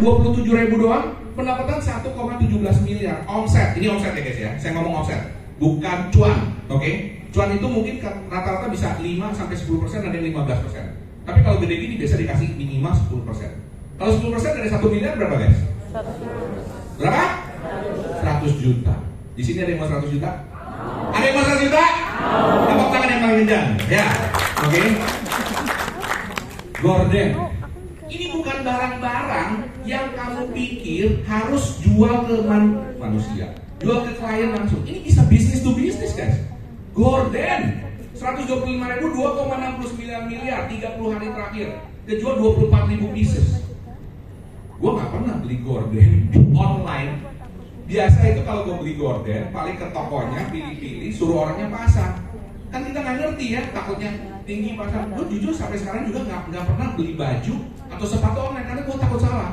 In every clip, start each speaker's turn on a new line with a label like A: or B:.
A: 27 ribu doang, pendapatan 1,17 miliar. Omset, ini omset ya guys ya. Saya ngomong omset, bukan cuan, oke? Cuan itu mungkin rata-rata bisa 5 sampai 10 persen, ada yang 15 persen. Tapi kalau gede gini biasa dikasih minimal 10 persen. Kalau 10 persen dari 1 miliar berapa guys? Berapa? 100 juta. Di sini ada yang mau 100 juta? Ada yang mau 100 juta? Tepuk tangan yang paling kencang. Ya, oke. Gorden. Barang-barang yang kamu pikir harus jual ke man manusia, jual ke klien langsung. Ini bisa bisnis to bisnis guys. Gorden 125 ribu 2,69 miliar 30 hari terakhir. Kejual 24 ribu pieces. Gue gak pernah beli gorden online. Biasa itu kalau gue beli gorden paling ke tokonya pilih-pilih suruh orangnya pasang. Kan kita nggak ngerti ya takutnya tinggi pasang gue jujur sampai sekarang juga nggak nggak pernah beli baju atau sepatu online karena gue takut salah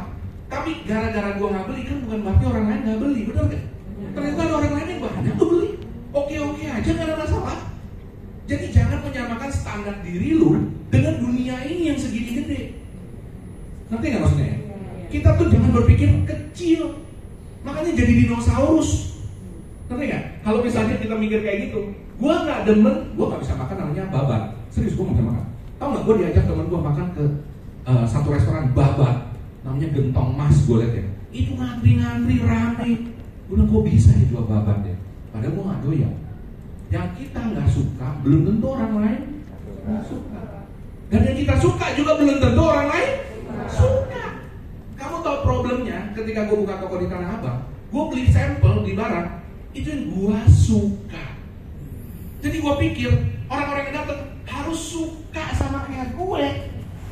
A: tapi gara-gara gue nggak beli kan bukan berarti orang lain nggak beli betul gak ternyata ada orang lain yang banyak tuh beli oke-oke aja nggak ada masalah jadi jangan menyamakan standar diri lu dengan dunia ini yang segini gede. Nanti nggak maksudnya? Kita tuh jangan berpikir kecil. Makanya jadi dinosaurus. Nanti nggak? Kalau misalnya kita mikir kayak gitu, gua nggak demen, gua nggak bisa makan namanya babat. Serius nggak bisa makan. Tahu nggak? Gua diajak teman gua makan ke uh, satu restoran babat, namanya Gentong Mas. Gua lihat ya, itu ngantri-ngantri rame. Gua bilang kok bisa ya jual babat ya? Padahal gua nggak doyan yang kita nggak suka belum tentu orang lain nggak suka dan yang kita suka juga belum tentu orang lain suka kamu tahu problemnya ketika gue buka toko di Tanah Abang gue beli sampel di barang itu yang gue suka jadi gue pikir orang-orang yang datang harus suka sama kayak gue.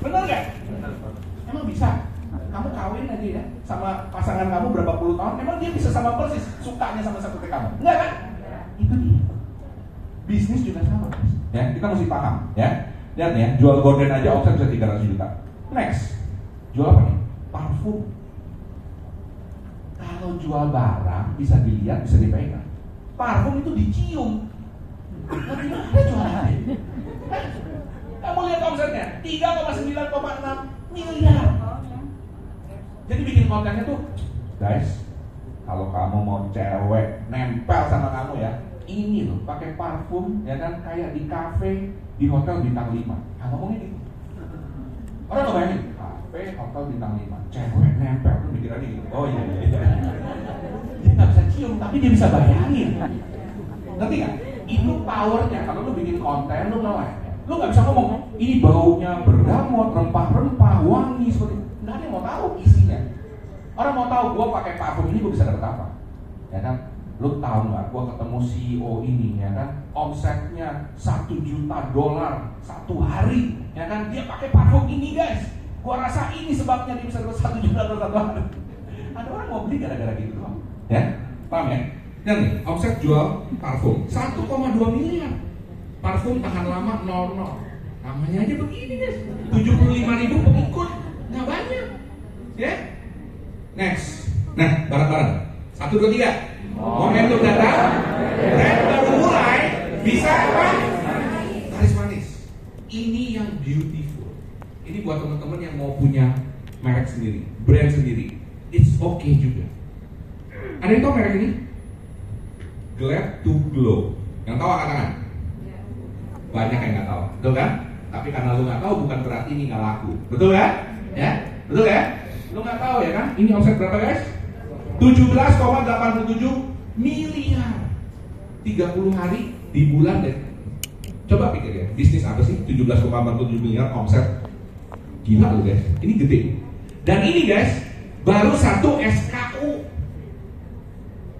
A: Benar nggak? Emang bisa? Kamu kawin aja ya sama pasangan kamu berapa puluh tahun emang dia bisa sama persis sukanya sama kayak kamu? Enggak kan? Itu dia. Bisnis juga sama ya kita mesti paham ya. Lihat ya jual gorden aja omset bisa 300 juta. Next. Jual apa nih? Parfum. Kalau jual barang bisa dilihat bisa dipegang. Parfum itu dicium. Gimana jualannya kamu lihat omsetnya 3,9,6 miliar. Jadi bikin kontennya tuh guys kalau kamu mau cewek nempel sama kamu ya ini loh pakai parfum ya kan kayak di kafe di hotel bintang 5 nah ngomongin gitu. Orang nggak bayangin kafe hotel bintang 5 cewek nempel. Tuh mikirannya gitu. Oh iya iya, iya. dia nggak bisa cium tapi dia bisa bayangin. Ngerti nggak itu powernya kalau lu bikin konten lu ngelek lu nggak bisa ngomong ini baunya bergamot rempah-rempah wangi seperti nggak ada yang mau tahu isinya orang mau tahu gua pakai parfum ini gua bisa dapat apa ya kan Lu tahu nggak? Gua ketemu CEO ini ya kan, omsetnya satu juta dolar satu hari, ya kan? Dia pakai parfum ini guys. Gua rasa ini sebabnya dia bisa dapat satu juta dolar satu hari. Ada orang mau beli gara-gara gitu doang, ya? Paham ya? Dan omset jual parfum 1,2 miliar. Parfum tahan lama 00. Namanya aja begini guys. 75 ribu pengikut, nggak banyak. Ya? Next. Nah, bareng-bareng. Satu, dua, tiga momentum datang, dan baru mulai bisa apa? Manis manis. Ini yang beautiful. Ini buat teman-teman yang mau punya merek sendiri, brand sendiri. It's okay juga. Ada yang tahu merek ini? Glad to Glow. Yang tahu angkat tangan? Banyak yang nggak tahu, betul kan? Tapi karena lu nggak tahu bukan berarti ini nggak laku, betul kan? Ya, betul ya? Lu nggak tahu ya kan? Ini omset berapa guys? 17,87 miliar 30 hari di bulan deh coba pikir ya bisnis apa sih 17,47 miliar omset gila lu guys ini gede dan ini guys baru satu SKU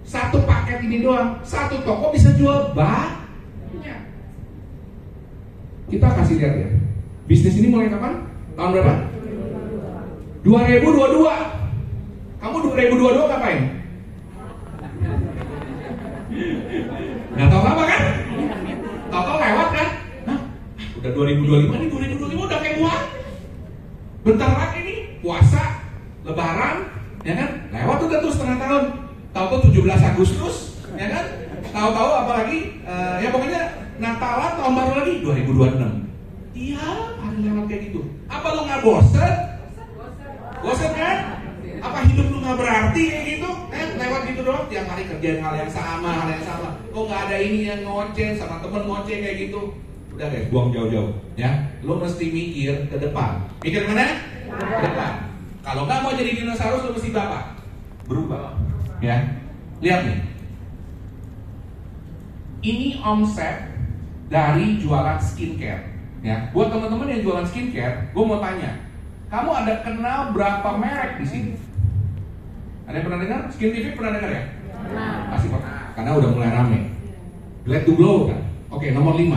A: satu paket ini doang satu toko bisa jual banyak kita kasih lihat ya bisnis ini mulai kapan tahun berapa 2022 kamu 2022 ngapain? Nggak tahu apa kan? Tahu-tahu lewat kan? Hah? Udah 2025 nih, 2025 udah kayak buah. Bentar lagi nih, puasa, lebaran, ya kan? Lewat udah tuh setengah tahun. Tahu-tahu 17 Agustus, ya kan? Tahu-tahu apalagi, uh, ya pokoknya Natalan tahun baru lagi 2026. Iya, hari lewat kayak gitu. Apa lu nggak bosen? Bosen kan? Apa hidup lu nggak berarti kayak gitu? Eh, lewat gitu doang tiap hari kerjain hal yang sama, hal yang sama. Kok nggak ada ini yang ngoceh sama temen ngoceh kayak gitu? Udah guys, buang jauh-jauh ya. Lu mesti mikir ke depan. Mikir mana? Ke depan. Kalau nggak mau jadi dinosaurus lu mesti bapak berubah. Ya, lihat nih. Ini omset dari jualan skincare. Ya, buat teman-teman yang jualan skincare, gue mau tanya, kamu ada kenal berapa merek di sini? Ada yang pernah dengar? Skin TV pernah dengar ya? Pernah. Pasti pernah. Karena udah mulai rame. Glad to Glow kan? Oke, nomor 5.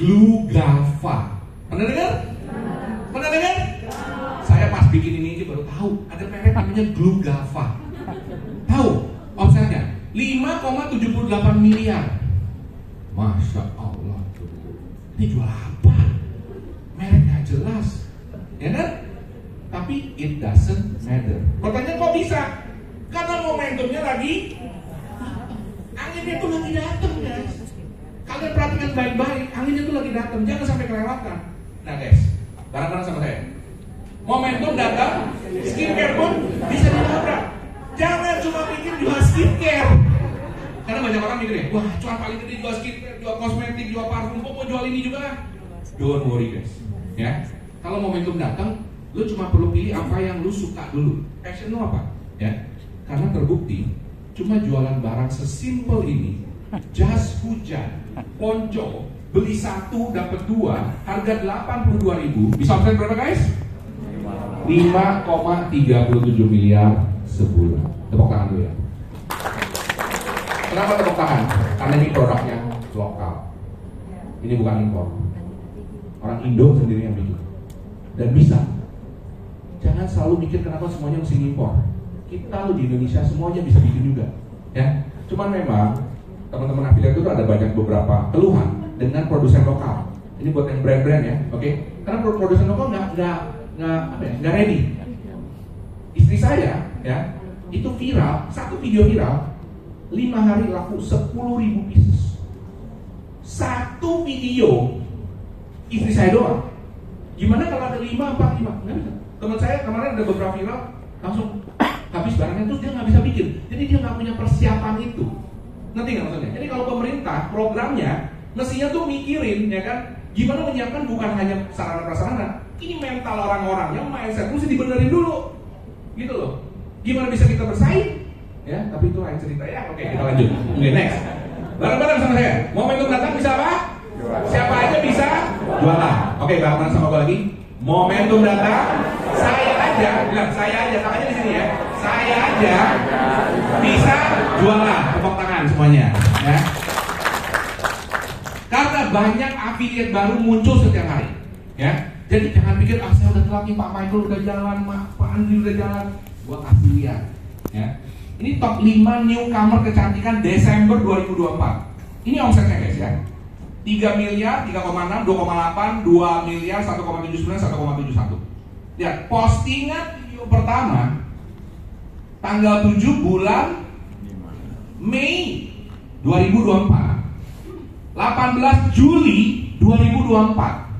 A: Glugava. Pernah dengar? Pernah dengar? Saya pas bikin ini aja baru tahu ada merek namanya Glugava. Tahu omsetnya 5,78 miliar. Masya Allah. Ini jual apa? Mereknya jelas. Ya kan? Tapi it doesn't matter. Pertanyaan kok bisa? Karena momentumnya lagi anginnya tuh lagi datang guys. Kalian perhatikan baik-baik, anginnya tuh lagi datang, jangan sampai kelewatan. Nah guys, bareng-bareng sama saya. Momentum datang, skincare pun bisa dinabrak. Jangan cuma pikir jual skincare. Karena banyak orang mikir ya, wah cuan paling gede jual skincare, jual kosmetik, jual parfum, kok mau jual ini juga? Don't worry guys, ya. Kalau momentum datang, lu cuma perlu pilih apa yang lu suka dulu. Passion lu apa? Ya. Karena terbukti, cuma jualan barang sesimpel ini, jas hujan, ponco, beli satu dapat dua, harga 82 ribu, bisa omset berapa guys? 5,37 miliar sebulan. Tepuk tangan dulu ya. Kenapa tepuk tangan? Karena ini produknya lokal. Ini bukan impor. Orang Indo sendiri yang bikin. Dan bisa. Jangan selalu mikir kenapa semuanya mesti impor. Kita lo di Indonesia semuanya bisa bikin juga. Ya. Cuman memang teman-teman afiliat itu ada banyak beberapa keluhan dengan produsen lokal. Ini buat yang brand-brand ya, oke? Karena produsen lokal nggak nggak nggak apa ya, nggak ready. Istri saya ya itu viral satu video viral lima hari laku sepuluh ribu pieces. Satu video istri saya doang. Gimana kalau ada lima empat lima? Nggak bisa. Teman saya kemarin ada beberapa viral langsung habis barangnya terus dia nggak bisa bikin. Jadi dia nggak punya persiapan itu. Nanti nggak maksudnya? Jadi kalau pemerintah programnya mestinya tuh mikirin ya kan gimana menyiapkan bukan hanya sarana prasarana, ini mental orang-orang yang mindset mesti dibenerin dulu, gitu loh. Gimana bisa kita bersaing? Ya, tapi itu lain cerita ya. Oke, kita lanjut. Oke, next. Bareng-bareng sama saya. Momentum datang bisa apa? Siapa aja bisa jualan. Oke, bareng-bareng sama gue lagi. Momentum datang, saya aja, bilang saya aja, tangannya di sini ya. Saya aja bisa jualan. Tepuk tangan semuanya, ya. Karena banyak afiliat baru muncul setiap hari, ya. Jadi jangan pikir ah saya udah telat nih Pak Michael udah jalan, Pak Andri udah jalan. Kasih lihat, ya. Ini top 5 newcomer kecantikan Desember 2024. Ini omsetnya guys ya. 3 miliar, 3,6, 2,8, 2 miliar, 1,79, 1,71. Lihat, postingan video pertama tanggal 7 bulan Mei 2024. 18 Juli 2024.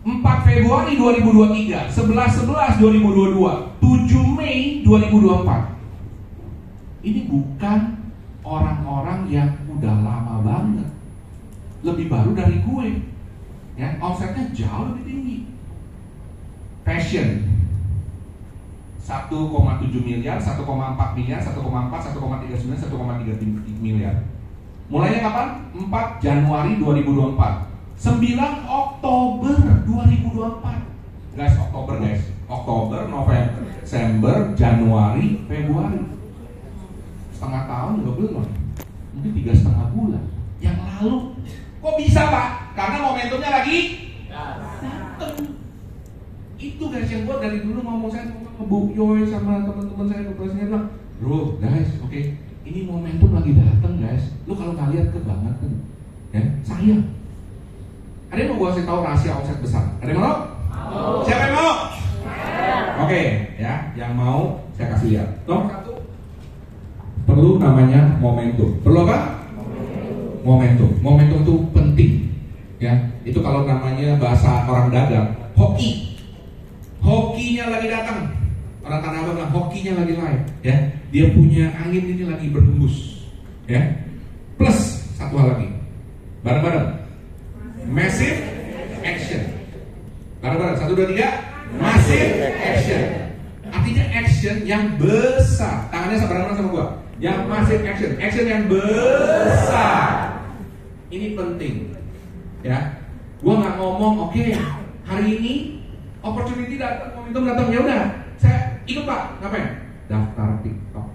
A: 4 Februari 2023, 11 11 2022, 7 Mei 2024. Ini bukan orang-orang yang udah lama banget. Lebih baru dari gue. Ya, omsetnya jauh lebih tinggi. Passion 1,7 miliar, 1,4 miliar, 1,4, 1,39, 1,3 miliar. Mulainya kapan? 4 Januari 2024. 9 Oktober 2024. Guys, Oktober guys. Oktober, November, Desember, Januari, Februari. Setengah tahun juga belum. Mungkin tiga setengah bulan. Yang lalu, kok bisa pak? Karena momentumnya lagi datang. Itu guys yang gue dari dulu ngomong saya sama Bu Yoy sama teman-teman saya saya bilang, bro guys, oke, okay, ini momentum lagi datang guys. Lu kalau lihat kebangetan, ya saya ada yang mau gue kasih tahu rahasia omset besar? Ada yang mau? Mau. Siapa yang mau? Oke, okay, ya, yang mau saya kasih lihat. Nomor perlu namanya momentum. Perlu apa? Momentum. Momentum itu penting. Ya, itu kalau namanya bahasa orang dagang, hoki. Hokinya lagi datang. Orang Tanah Abang bilang hokinya lagi live, ya. Dia punya angin ini lagi berhembus, ya. Plus satu hal lagi, bareng-bareng, massive action. Bareng-bareng, satu dua tiga, yang besar. Tangannya bareng sama gua. Yang massive action, action yang besar. Ini penting, ya. Gua nggak ngomong, oke, okay, hari ini opportunity datang, momentum datang, ya udah, saya ikut pak, ngapain? Daftar TikTok.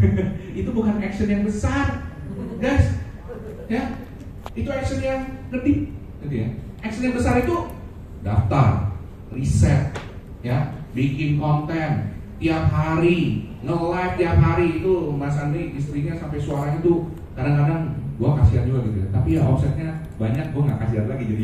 A: itu bukan action yang besar, guys. Ya, itu action yang gede, gitu ya. Action yang besar itu daftar, riset, ya, bikin konten tiap hari, nge-live tiap hari itu Mas Andri istrinya sampai suaranya tuh kadang-kadang gua kasihan juga gitu ya. Tapi ya omsetnya banyak, gua nggak kasihan lagi jadi.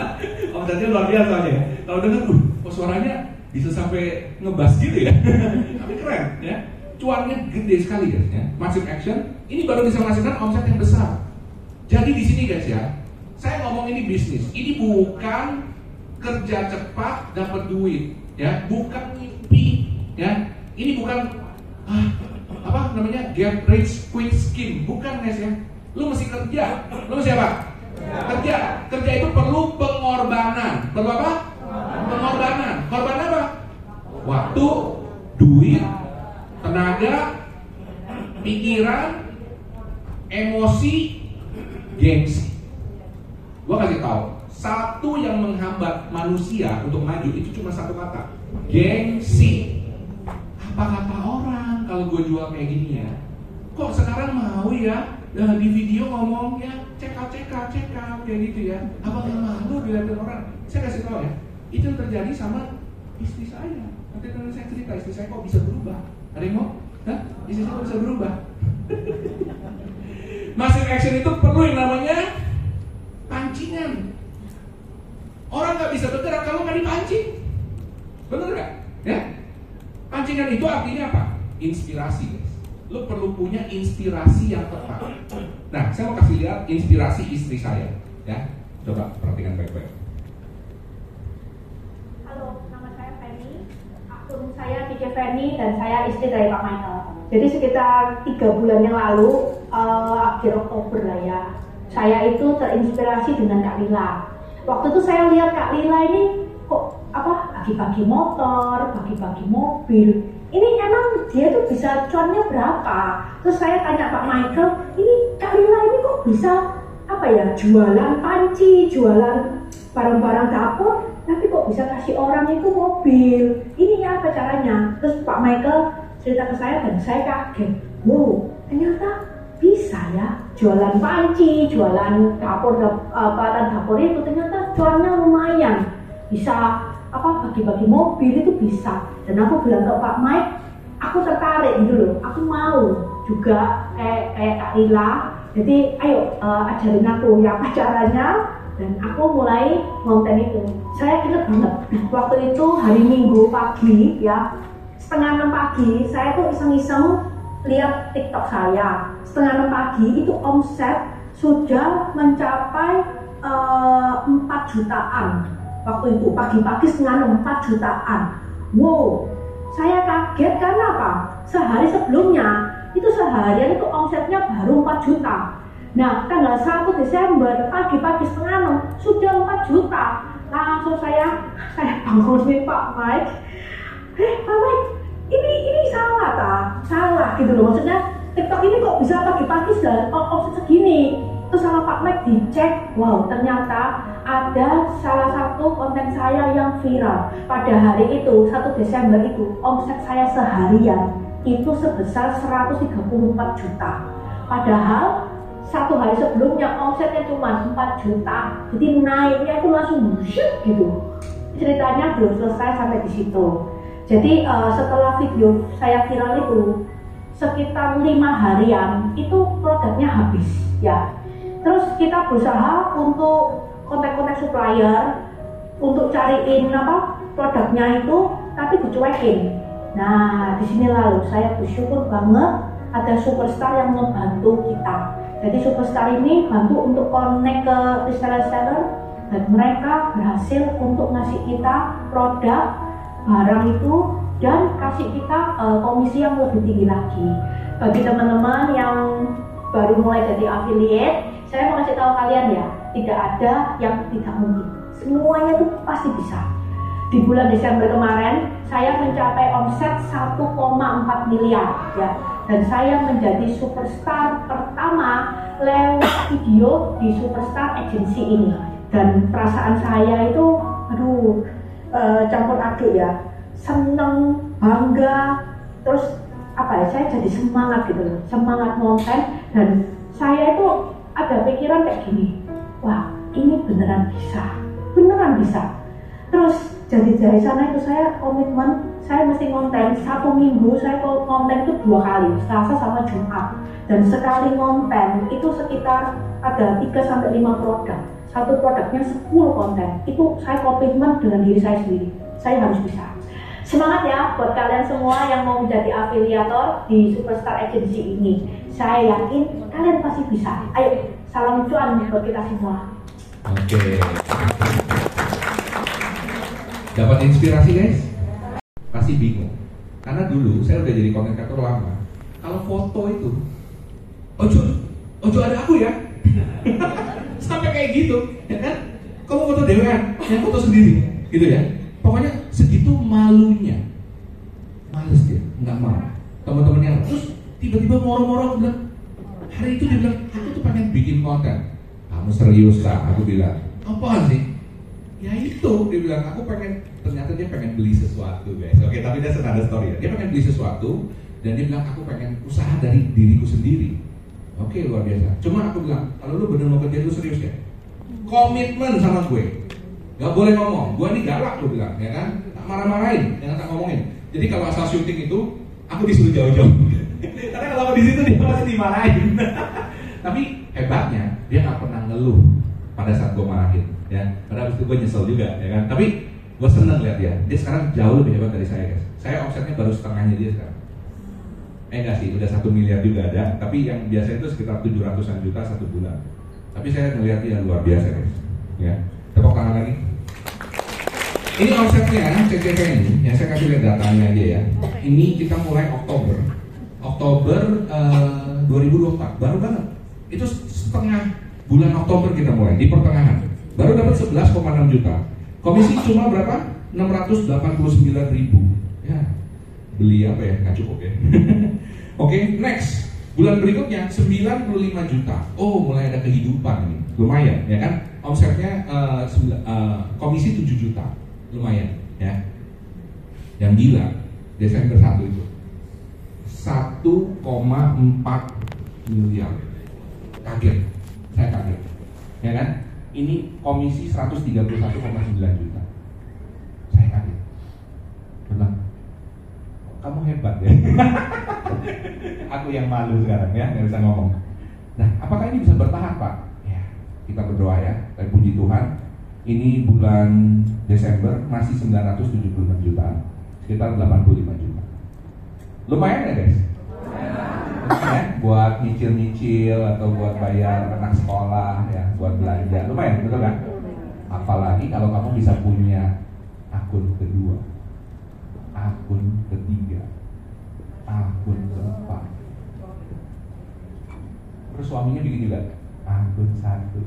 A: omsetnya luar biasa aja. Kalau dengar, uh, oh suaranya bisa sampai ngebas gitu ya. Tapi keren ya. Cuannya gede sekali guys ya. Massive action ini baru bisa menghasilkan omset yang besar. Jadi di sini guys ya, saya ngomong ini bisnis. Ini bukan kerja cepat dapat duit, ya, bukan mimpi, ya. Ini bukan ah, apa namanya get rich quick scheme, bukan guys ya. Lu mesti kerja, lu mesti apa? Kerja, kerja itu perlu pengorbanan. Perlu apa? Pengorbanan. Korban apa? Waktu, duit, tenaga, pikiran, emosi, gengsi. Gua kasih tahu, satu yang menghambat manusia untuk maju itu cuma satu kata, gengsi. Apa kata orang kalau gue jual kayak gini ya? Kok sekarang mau ya dan di video ngomongnya check out check out check out kayak gitu ya? Apa nggak malu dilihatin orang? Saya kasih tahu ya, itu yang terjadi sama istri saya. Nanti kalau saya cerita istri saya kok bisa berubah. Ada yang mau? Hah? Istri saya kok bisa berubah? Massive action itu perlu yang namanya pancingan. Orang nggak bisa bergerak kalau nggak dipancing. Benar nggak? Ya? Pancingan itu artinya apa? Inspirasi, guys. Lo perlu punya inspirasi yang tepat. Nah, saya mau kasih lihat inspirasi istri saya. Ya, coba perhatikan baik-baik.
B: Halo, nama saya Feni. Akun saya DJ Feni dan saya istri dari Pak Michael. Jadi sekitar tiga bulan yang lalu, uh, akhir Oktober lah ya, saya itu terinspirasi dengan Kak Lila. Waktu itu saya lihat Kak Lila ini apa bagi-bagi motor, bagi-bagi mobil. Ini emang dia tuh bisa cuannya berapa? Terus saya tanya Pak Michael, ini Kak ini kok bisa apa ya jualan panci, jualan barang-barang dapur, tapi kok bisa kasih orang itu mobil? Ini apa caranya? Terus Pak Michael cerita ke saya dan saya kaget. Wow, ternyata bisa ya jualan panci, jualan dapur barang dapur itu ternyata cuannya lumayan. Bisa apa bagi-bagi mobil itu bisa. Dan aku bilang ke Pak Mike, aku tertarik gitu loh. Aku mau juga kayak kayak Kak Lila. Jadi ayo uh, ajarin aku ya apa caranya dan aku mulai konten itu. Saya ingat banget waktu itu hari Minggu pagi ya setengah enam pagi saya tuh iseng-iseng lihat TikTok saya setengah enam pagi itu omset sudah mencapai uh, 4 jutaan waktu itu pagi-pagi setengah enam 4 jutaan. Wow saya kaget karena apa? Sehari sebelumnya itu seharian itu omsetnya baru 4 juta. Nah tanggal 1 Desember pagi-pagi setengah enam sudah 4 juta. Langsung saya saya bangun nih Pak Mike. Eh Pak Mike ini ini salah ta salah gitu loh. Maksudnya TikTok ini kok bisa pagi-pagi sudah omset segini? Terus sama Pak Mike dicek wow ternyata ada salah satu konten saya yang viral pada hari itu 1 Desember itu omset saya seharian itu sebesar 134 juta. Padahal satu hari sebelumnya omsetnya cuma 4 juta. Jadi naiknya itu langsung busyuk gitu. Ceritanya belum selesai sampai di situ. Jadi uh, setelah video saya viral itu sekitar lima harian itu produknya habis ya. Terus kita berusaha untuk kontak-kontak supplier untuk cariin apa produknya itu tapi dicuekin. Nah di sini lalu saya bersyukur banget ada superstar yang membantu kita. Jadi superstar ini bantu untuk connect ke reseller-reseller dan mereka berhasil untuk ngasih kita produk barang itu dan kasih kita uh, komisi yang lebih tinggi lagi. Bagi teman-teman yang baru mulai jadi affiliate, saya mau kasih tahu kalian ya, tidak ada yang tidak mungkin. Semuanya itu pasti bisa. Di bulan Desember kemarin, saya mencapai omset 1,4 miliar ya, dan saya menjadi superstar pertama lewat video di Superstar Agency ini. Dan perasaan saya itu, aduh, uh, campur aduk ya, seneng, bangga, terus apa ya saya jadi semangat gitu loh semangat konten dan saya itu ada pikiran kayak gini wah ini beneran bisa. Beneran bisa. Terus jadi dari sana itu saya komitmen saya mesti konten satu minggu saya konten itu dua kali Selasa sama Jumat. Dan sekali konten itu sekitar ada 3 sampai lima produk. Satu produknya 10 konten. Itu saya komitmen dengan diri saya sendiri. Saya harus bisa. Semangat ya buat kalian semua yang mau menjadi afiliator di Superstar Agency ini. Saya yakin kalian pasti bisa. Ayo, salam cuan buat kita semua.
A: Oke. Dapat inspirasi guys? Pasti bingung. Karena dulu saya udah jadi konten kreator lama. Kalau foto itu, ojo, ojo ada aku ya. Sampai kayak gitu, ya kan? Kamu foto dewean, yang foto sendiri, gitu ya. Pokoknya segitu malunya males dia nggak mau teman-temannya terus tiba-tiba moro-moro bilang hari itu dia bilang aku tuh pengen bikin konten kamu serius kak? Aku bilang apa sih? Ya itu dia bilang aku pengen ternyata dia pengen beli sesuatu guys. Oke tapi dia ada story ya. Dia pengen beli sesuatu dan dia bilang aku pengen usaha dari diriku sendiri. Oke luar biasa. Cuma aku bilang kalau lu bener mau kerja lu serius ya? Komitmen sama gue. Gak boleh ngomong, gue ini galak lu bilang, ya kan? Tak marah-marahin, jangan tak ngomongin. Jadi kalau asal syuting itu, aku disuruh jauh-jauh. Karena kalau di situ dia pasti dimarahin. Tapi hebatnya, dia nggak pernah ngeluh pada saat gue marahin, ya. Karena abis itu gue nyesel juga, ya kan? Tapi gue seneng lihat dia. Dia sekarang jauh lebih hebat dari saya, guys. Saya omsetnya baru setengahnya dia sekarang. Eh enggak sih, udah satu miliar juga ada. Tapi yang biasa itu sekitar tujuh ratusan juta satu bulan. Tapi saya melihat dia luar biasa, guys. Ya, tepuk tangan lagi. Ini omsetnya CCP ini, ya saya kasih lihat datanya aja ya. Ini kita mulai Oktober, Oktober uh, 2024, baru banget. Itu setengah bulan Oktober kita mulai di pertengahan, baru dapat 11,6 juta. Komisi cuma berapa? 689 ribu. Ya, beli apa ya? Nggak cukup ya. Oke, okay, next. Bulan berikutnya 95 juta. Oh, mulai ada kehidupan nih. Lumayan, ya kan? Omsetnya uh, uh, komisi 7 juta lumayan ya yang gila Desember 1 itu 1,4 miliar kaget. Saya kaget. Ya kan? Ini komisi 131,9 juta. Saya kaget. Bilang kamu hebat ya. Aku yang malu sekarang ya nggak bisa ngomong. Nah apakah ini bisa bertahan pak? Ya kita berdoa ya. Tapi puji Tuhan ini bulan Desember masih 976 juta, sekitar 85 juta. Lumayan ya guys? Ya, buat nyicil-nyicil atau buat bayar anak sekolah ya, buat belanja. Lumayan, betul kan? Apalagi kalau kamu bisa punya akun kedua, akun ketiga, akun keempat. Terus suaminya bikin juga akun satu,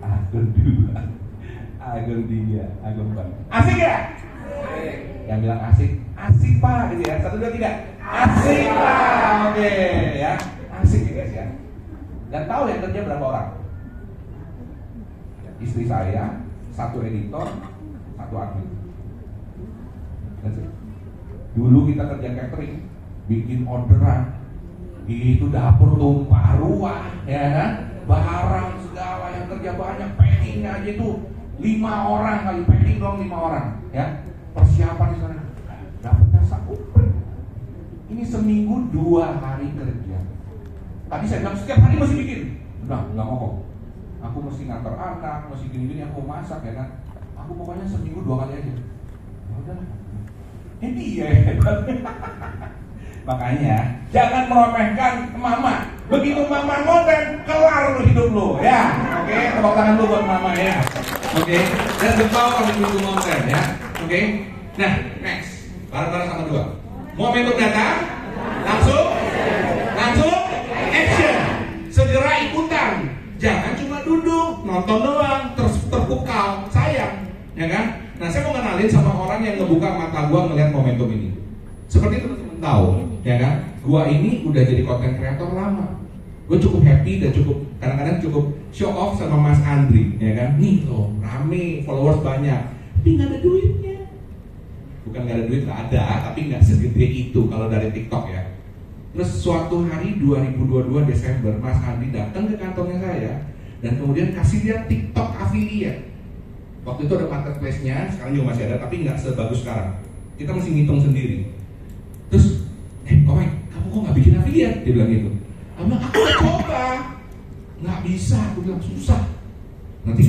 A: akun dua, Agung tiga, Agung empat. Asik ya? Asik. Yang bilang asik, asik pak gitu ya. Satu dua tiga, asik pak. Oke ya, asik ya guys ya. Dan tahu yang kerja berapa orang? Istri saya, satu editor, satu admin. Dulu kita kerja catering, bikin orderan, itu dapur tumpah ruah, ya kan? Barang segala yang kerja banyak, packingnya aja tuh lima orang kali packing dong lima orang ya persiapan di sana ini seminggu dua hari kerja tadi saya bilang setiap hari mesti bikin udah nggak ngomong aku mesti ngantar anak mesti gini gini aku masak ya kan aku pokoknya seminggu dua kali aja ya udah ini ya makanya jangan meremehkan mama begitu mama ngoten kelar lu hidup lu ya oke tepuk tangan lu buat mama ya Oke, okay? dan the power of konten ya. Oke. Okay? Nah, next. Bareng-bareng sama dua. Momentum datang, langsung, langsung, action. Segera ikutan. Jangan cuma duduk, nonton doang, terus terpukau, sayang, ya kan? Nah, saya mau kenalin sama orang yang ngebuka mata gua ngelihat momentum ini. Seperti teman-teman tahu, ya kan? Gua ini udah jadi konten kreator lama. Gue cukup happy dan cukup kadang-kadang cukup show off sama Mas Andri, ya kan? Nih loh, rame, followers banyak, tapi nggak ada duitnya. Bukan nggak ada duit, nggak ada, tapi nggak segede itu kalau dari TikTok ya. Terus suatu hari 2022 Desember, Mas Andi datang ke kantornya saya dan kemudian kasih dia TikTok affiliate. Waktu itu ada marketplace-nya, sekarang juga masih ada, tapi nggak sebagus sekarang. Kita mesti ngitung sendiri. Terus, eh, my, kamu kok nggak bikin affiliate? Dia bilang gitu. Ama aku coba, nggak bisa. Aku bilang susah. Nanti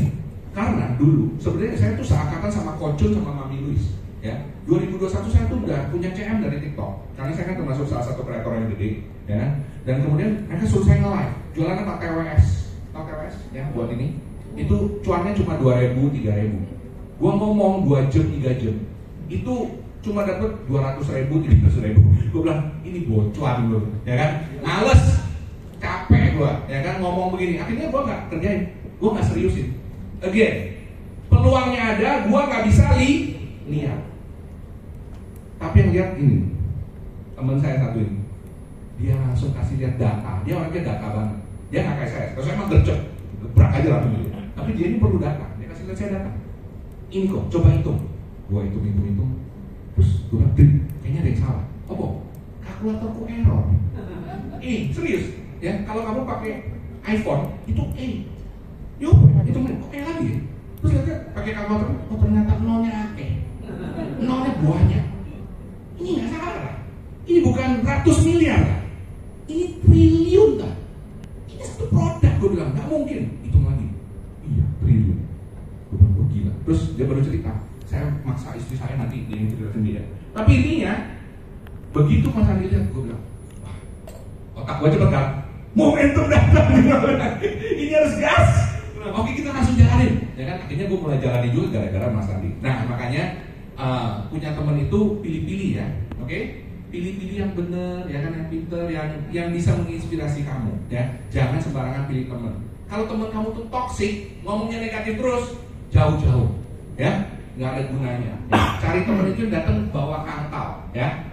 A: karena dulu sebenarnya saya tuh seangkatan sama Kocun sama Mami Luis. Ya, 2021 saya tuh udah punya CM dari TikTok karena saya kan termasuk salah satu kreator yang gede, ya. Dan kemudian mereka suruh saya nge-live, jualannya pakai TWS, tahu TWS ya buat ini. Itu cuannya cuma 2000, 3000. Gua ngomong 2 jam, 3 jam. Itu cuma dapat 200 ribu, 300 ribu. Gue bilang ini bocuan gue, ya kan? Males, capek gue, ya kan ngomong begini. Akhirnya gue nggak kerjain, gue nggak seriusin. Again, peluangnya ada, gue nggak bisa li lihat. Tapi yang lihat ini, teman saya satu ini, dia langsung kasih lihat data. Dia orangnya data banget. Dia nggak kayak saya. Kalau saya emang gercep, gebrak aja gitu. Tapi dia ini perlu data. Dia kasih lihat saya data. Ini kok, coba hitung. Gua hitung, hitung, hitung. Terus gue bilang, "Dri, kayaknya ada yang salah. Apa? Kalkulatorku error. Eh, serius. Ya, kalau kamu pakai iPhone, itu E. Yo, itu kok E lagi. ya? Terus lihat pakai kalkulator, oh ternyata nolnya akeh. Nolnya banyak. Ini nggak salah. Ini bukan ratus miliar. Ini triliun kan. Ini satu produk gue bilang nggak mungkin. Hitung lagi. Iya triliun. Gue bilang gue gila. Terus dia baru cerita. Saya maksa istri saya nanti dia yang cerita sendiri. Tapi intinya begitu Mas Andi lihat gue bilang, wah otak gue cepet kan. Momentum datang. ini harus gas. Oke kita langsung jalanin. Ya kan akhirnya gue mulai jalani juga gara-gara Mas Andi. Nah makanya uh, punya teman itu pilih-pilih ya, oke? Pilih-pilih yang benar, ya kan yang pinter, yang yang bisa menginspirasi kamu, ya. Jangan sembarangan pilih teman. Kalau teman kamu tuh toxic, ngomongnya negatif terus, jauh-jauh, ya, nggak ada gunanya. Ya. Cari teman itu yang datang bawa kangkal, ya.